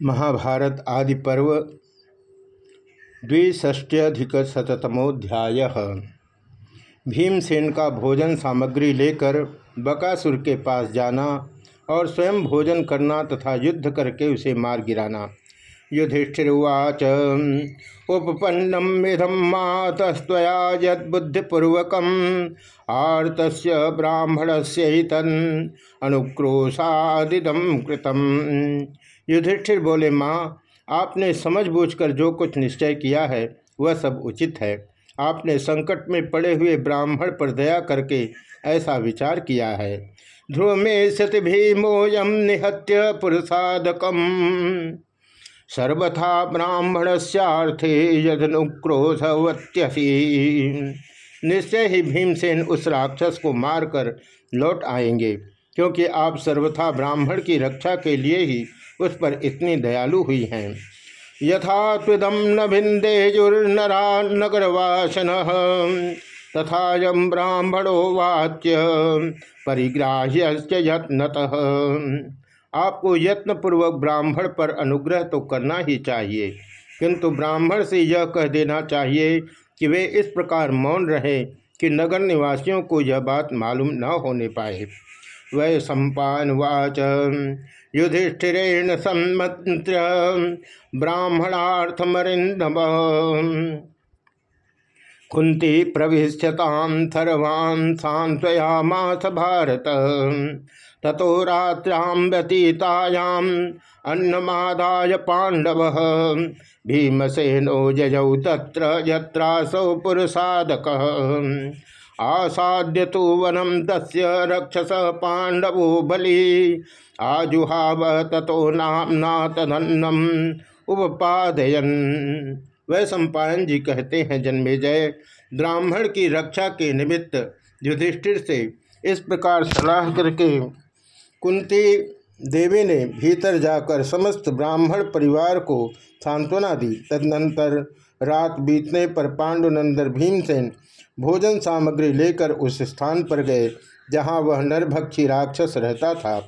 महाभारत आदि पर्व द्विष्ट्यधिक शतमोध्याय भीमसेन का भोजन सामग्री लेकर बकासुर के पास जाना और स्वयं भोजन करना तथा युद्ध करके उसे मार गिराना। युधिष्ठिर्वाच उपपन्नम इधम मातस्तया यदुद्धिपूर्वक आर्त ब्राह्मण से तन अनुक्रोशादिदम कृतम। युधिष्ठिर बोले, माँ, आपने समझ बूझकर जो कुछ निश्चय किया है, वह सब उचित है। आपने संकट में पड़े हुए ब्राह्मण पर दया करके ऐसा विचार किया है। ध्रुव में सति भीमोयम निहत्य पुरुषादकम। सर्वथा ब्राह्मण स्यार्थे यदनुक्रोधवत्यसी। निश्चय ही भीमसेन उस राक्षस को मारकर लौट आएँगे, क्योंकि आप सर्वथा ब्राह्मण की रक्षा के लिए ही उस पर इतनी दयालु हुई हैं। यथा त्विदम न भिंदेजुर्नरा नगरवासन तथा यम ब्राह्मणो वाच्य परिग्राह्य यत्नत। आपको यत्नपूर्वक ब्राह्मण पर अनुग्रह तो करना ही चाहिए, किंतु ब्राह्मण से यह कह देना चाहिए कि वे इस प्रकार मौन रहे कि नगर निवासियों को यह बात मालूम न होने पाए। वै सम्पावाच युधिष्ठिरेण सम्मंत्र ब्राह्मणार्थमरिंदम कुंती प्रविश्यतां थर्वान् सांत्वयामास भारत। ततो रात्र्यां व्यतीतायाम् अन्नमादाय पांडव भीमसेनो जयौ तत्र यत्रासौ पुरुषादकः। आसाद्य तो वनम तस्य रक्षस पांडवो बलि। आजुहाव ततो नामना तदन्नम उपपादयन वह सम्पायन जी कहते हैं जन्मे जय ब्राह्मण की रक्षा के निमित्त युधिष्ठिर से इस प्रकार सलाह करके कुंती देवी ने भीतर जाकर समस्त ब्राह्मण परिवार को सांत्वना दी। तदनंतर रात बीतने पर पांडुनंदर भीमसेन भोजन सामग्री लेकर उस स्थान पर गए, जहाँ वह नरभक्षी राक्षस रहता था।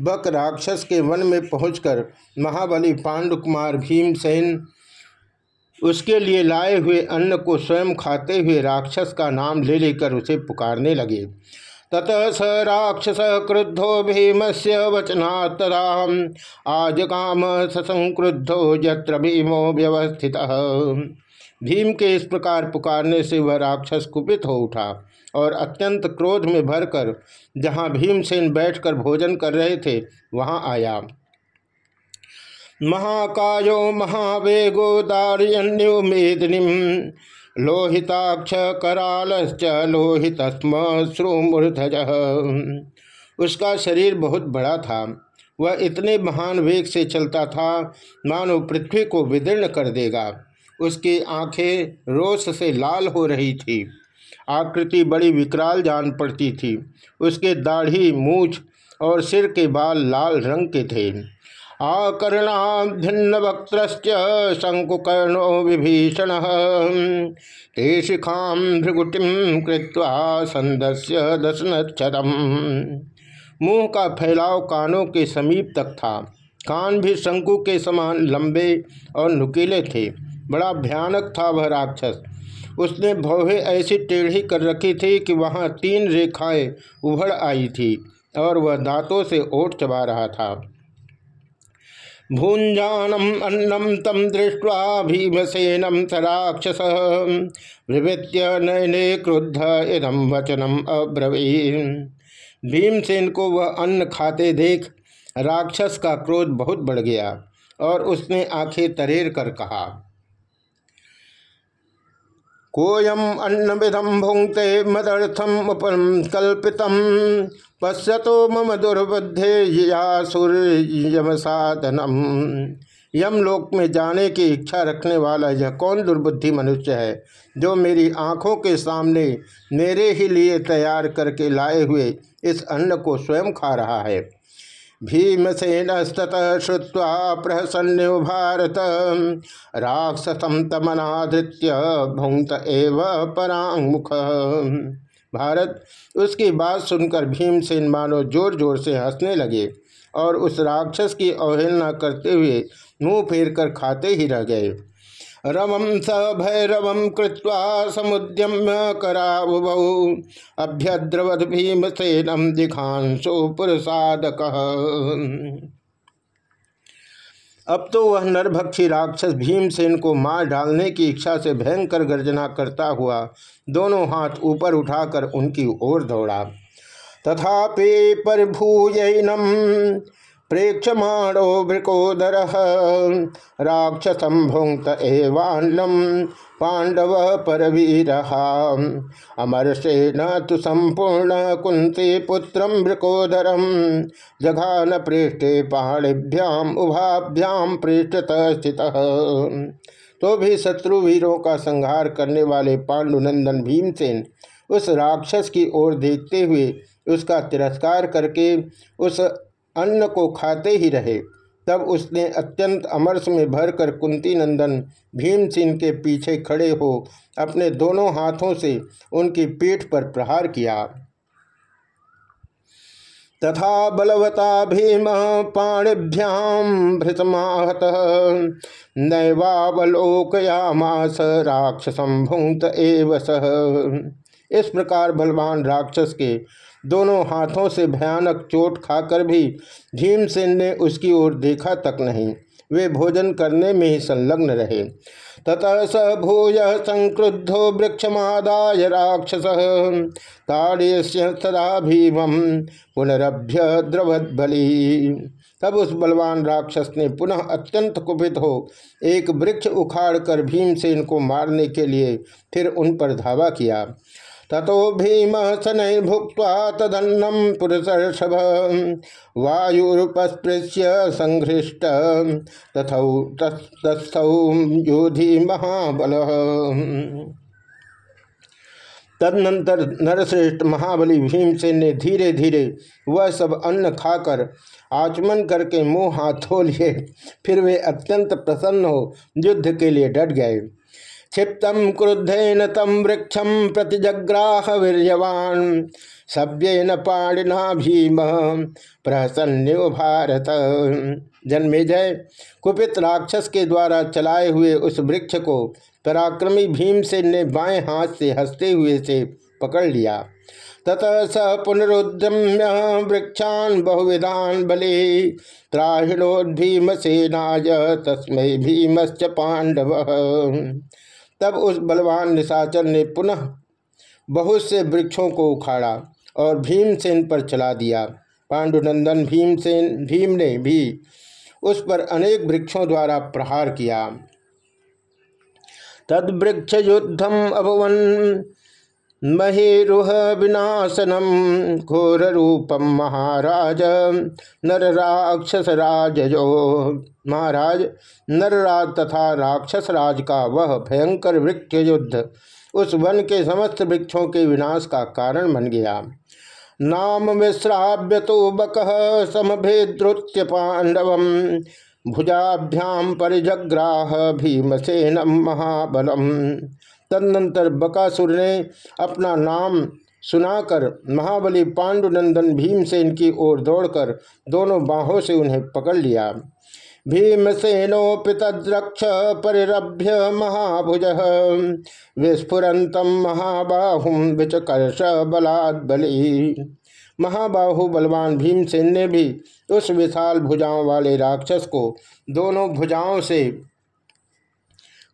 बक राक्षस के वन में पहुंचकर महाबली पांडुकुमार भीमसेन उसके लिए लाए हुए अन्न को स्वयं खाते हुए राक्षस का नाम ले लेकर उसे पुकारने लगे। ततः स राक्षस क्रुद्धो भीम से वचना तदा आज काम ससंक्रुद्धो यत्र भीमो व्यवस्थित। भीम के इस प्रकार पुकारने से वह राक्षस कुपित हो उठा और अत्यंत क्रोध में भरकर जहाँ भीमसेन बैठकर भोजन कर रहे थे, वहाँ आया। महाकायो महावेगो दारियन्यो मेदिनी लोहिताक्ष करालश्च लोहित श्रुमूर्धज। उसका शरीर बहुत बड़ा था। वह इतने महान वेग से चलता था, मानो पृथ्वी को विदीर्ण कर देगा। उसकी आँखें रोष से लाल हो रही थी। आकृति बड़ी विकराल जान पड़ती थी। उसके दाढ़ी, मूछ और सिर के बाल लाल रंग के थे। आकर्णाभिन्न वक्त शंकुकर्णो विभीषण शिखाम भृगुटिम कृत्वा संदस्य दशनक्षरम मुँह का फैलाव कानों के समीप तक था। कान भी शंकु के समान लंबे और नुकीले थे। बड़ा भयानक था वह राक्षस। उसने भौहे ऐसी टेढ़ी कर रखी थी कि वहाँ तीन रेखाएँ उभर आई थी और वह दांतों से ओट चबा रहा था। भूंजानम अन्नम तम दृष्टवा भीमसेनम स राक्षस। विवृत्य नयने क्रुद्ध इदम वचनम अब्रवीन। भीमसेन को वह अन्न खाते देख राक्षस का क्रोध बहुत बढ़ गया और उसने आँखें तरेर कर कहा कोयम अन्न विधम भुंगते मदर्थम उपकल्पित पश्यतो मम दुर्बुद्धे यम साधनम यम लोक में जाने की इच्छा रखने वाला यह कौन दुर्बुद्धि मनुष्य है, जो मेरी आँखों के सामने मेरे ही लिए तैयार करके लाए हुए इस अन्न को स्वयं खा रहा है? भीमसेनस्तः श्रुवा प्रहसन्यो भारत राक्षसम तमनाधृत्य भुंक्त एव परांगमुख भारत, उसकी बात सुनकर भीमसेन मानो ज़ोर ज़ोर से हंसने लगे और उस राक्षस की अवहेलना करते हुए मुँह फेर कर खाते ही रह गए। रमम स भैरव कृत्वा समुद्यम्य कराबुभ अभ्यद्रवद भीमसेनम दिखांशो पुरसादक अब तो वह नरभक्षी राक्षस भीमसेन को मार डालने की इच्छा से भयंकर गर्जना करता हुआ दोनों हाथ ऊपर उठाकर उनकी ओर दौड़ा। तथापि परिभूयनम प्रेक्षमाणो वृकोदर राक्षसम भुंक्त एवान्नम पांडव परवीर। अमर से न तो संपूर्ण कुंती पुत्र वृकोदरम जघान पृष्ठे पाणिभ्याम, उभाभ्याम पृष्ठत स्थित। तो भी शत्रु वीरों का संहार करने वाले पांडुनंदन भीमसेन उस राक्षस की ओर देखते हुए उसका तिरस्कार करके उस अन्न को खाते ही रहे। तब उसने अत्यंत अमरस में भरकर कुंती नंदन भीमसेन के पीछे खड़े हो अपने दोनों हाथों से उनकी पीठ पर प्रहार किया। तथा बलवता भीम पाणिभ्याम भृतमाहत, नैवावलोकयामास राक्षसम भुंक्त एव इस प्रकार बलवान राक्षस के दोनों हाथों से भयानक चोट खाकर भी भीमसेन ने उसकी ओर देखा तक नहीं। वे भोजन करने में ही संलग्न रहे। ततः स भूय संक्रुद्धो वृक्षमादाय राक्षस। ताड़्य सदा भीम पुनरभ्य द्रवद्बली। तब उस बलवान राक्षस ने पुनः अत्यंत कुपित हो एक वृक्ष उखाड़कर भीमसेन को मारने के लिए फिर उन पर धावा किया। ततो भीम शनै भुक्त तदन्नम पुरुषर्षभ वायुपस्पृश्य संघृष्ट तथौ योधि महाबल। तदनंतर नरश्रेष्ठ महाबली भीमसेन ने धीरे धीरे वह सब अन्न खाकर आचमन करके मुँह हाथ धो लिए। फिर वे अत्यंत प्रसन्न हो युद्ध के लिए डट गए। क्षिप्तम क्रुद्धेन तम वृक्षम प्रतिजग्राह वीरवान सभ्यन पाणिना भीम, प्रसन्न भारत। जन्मे जय। कुपित राक्षस के द्वारा चलाए हुए उस वृक्ष को पराक्रमी भीमसेन ने बाएँ हाथ से हँसते हुए से पकड़ लिया। ततः स पुनरुद्रम्य वृक्षान बहुविधान बले। त्राहिणोद्भीमसेनाय तस्मै भीमश्च पांडव तब उस बलवान निशाचर ने पुनः बहुत से वृक्षों को उखाड़ा और भीमसेन पर चला दिया। पांडुनंदन भीमसेन, भीम ने भी उस पर अनेक वृक्षों द्वारा प्रहार किया। तद वृक्ष युद्धम अभवन। महेरुह विनाशनम घोर रूपम महाराज। नर राक्षस राजो महाराज, नरराज तथा राक्षस राज का वह भयंकर वृक्ष युद्ध उस वन के समस्त वृक्षों के विनाश का कारण बन गया। नाम विश्राव्य तो बक समभेद्रुत्य पांडव। भुजाभ्याम परिजग्राह भीमसेनम महाबलम। तदनंतर बकासुर ने अपना नाम सुनाकर महाबली पांडुनंदन भीमसेन की ओर दौड़कर दोनों बाहों से उन्हें पकड़ लिया। भीमसेनोपितद्रक्ष परिरभ्य महाभुज विस्फुरतम महाबाहुम विचकर्ष बलात् बली। महाबाहु बलवान भीमसेन ने भी उस विशाल भुजाओं वाले राक्षस को दोनों भुजाओं से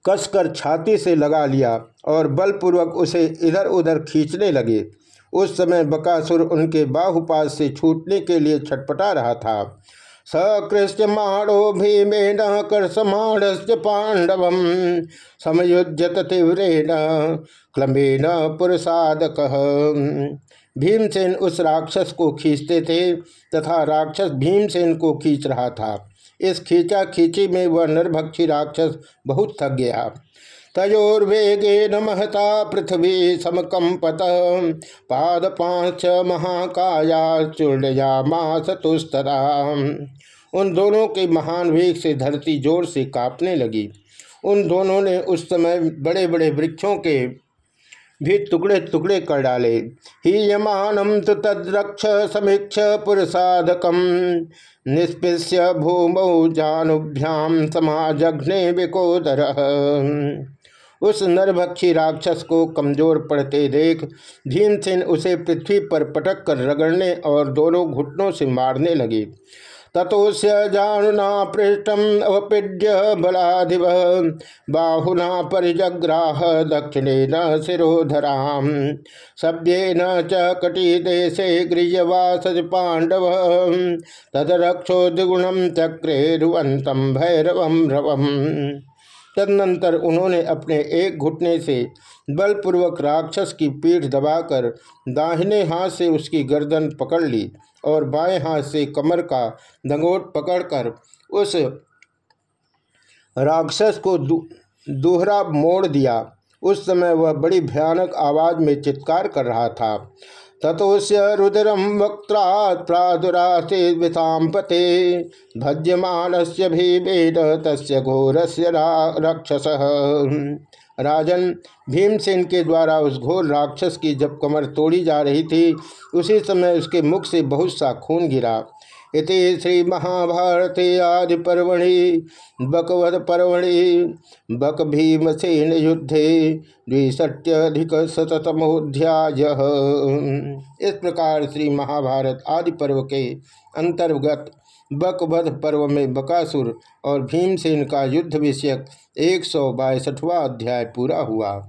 कसकर छाती से लगा लिया और बलपूर्वक उसे इधर उधर खींचने लगे। उस समय बकासुर उनके बाहुपात से छूटने के लिए छटपटा रहा था। सकृष्यमाणो भीमेन कर्षमाणस्य पांडव समयुज्यत तीव्रेण क्लमेन पुरुषादक भीमसेन उस राक्षस को खींचते थे तथा राक्षस भीमसेन को खींच रहा था। इस खींचा खींची में वह नरभक्षी राक्षस बहुत थक गया। तयोर्वेगे महता पृथ्वी समकंपत। पाद पाँच महाकाया चूर्णया मास तुस्तरा। उन दोनों के महान वेग से धरती ज़ोर से कांपने लगी। उन दोनों ने उस समय बड़े बड़े वृक्षों के भी टुकड़े टुकड़े कर डाले। ही यमानम तो तद्रक्ष समीक्ष पुरसाधकम निष्पिष्य भूमौ जानुभ्याम समाजघ्ने विकोदर। उस नरभक्षी राक्षस को कमज़ोर पड़ते देख, भीमसेन उसे पृथ्वी पर पटक कर रगड़ने और दोनों घुटनों से मारने लगे। ततोस्य जानुना पृष्ठम अवपीड्य बलाधिव बाहुना परिजग्राह दक्षिणे न शिरोधरा सभ्य न च कटी देशे गृहवास पांडव तदरक्षो द्विगुणम चक्रे भैरवम रवम। तदनंतर उन्होंने अपने एक घुटने से बलपूर्वक राक्षस की पीठ दबाकर दाहिने हाथ से उसकी गर्दन पकड़ ली। और बाएँ हाथ से कमर का दंगोट पकड़कर उस राक्षस को दोहरा मोड़ दिया। उस समय वह बड़ी भयानक आवाज़ में चित्कार कर रहा था। ततोस्य रुद्रम वक्ता प्रादुरासे विषाम पते भज्यमान से भीमेन तस् घोरस्य राक्षस। राजन भीमसेन के द्वारा उस घोर राक्षस की जब कमर तोड़ी जा रही थी, उसी समय उसके मुख से बहुत सा खून गिरा। इति श्री महाभारते आदि पर्वणि बकवध पर्वणि, बक भीमसेन युद्धे द्विशत्यधिक शतमोध्याय इस प्रकार श्री महाभारत आदि पर्व के अंतर्गत बकवध पर्व में बकासुर और भीमसेन का युद्ध विषयक एक सौ अध्याय पूरा हुआ।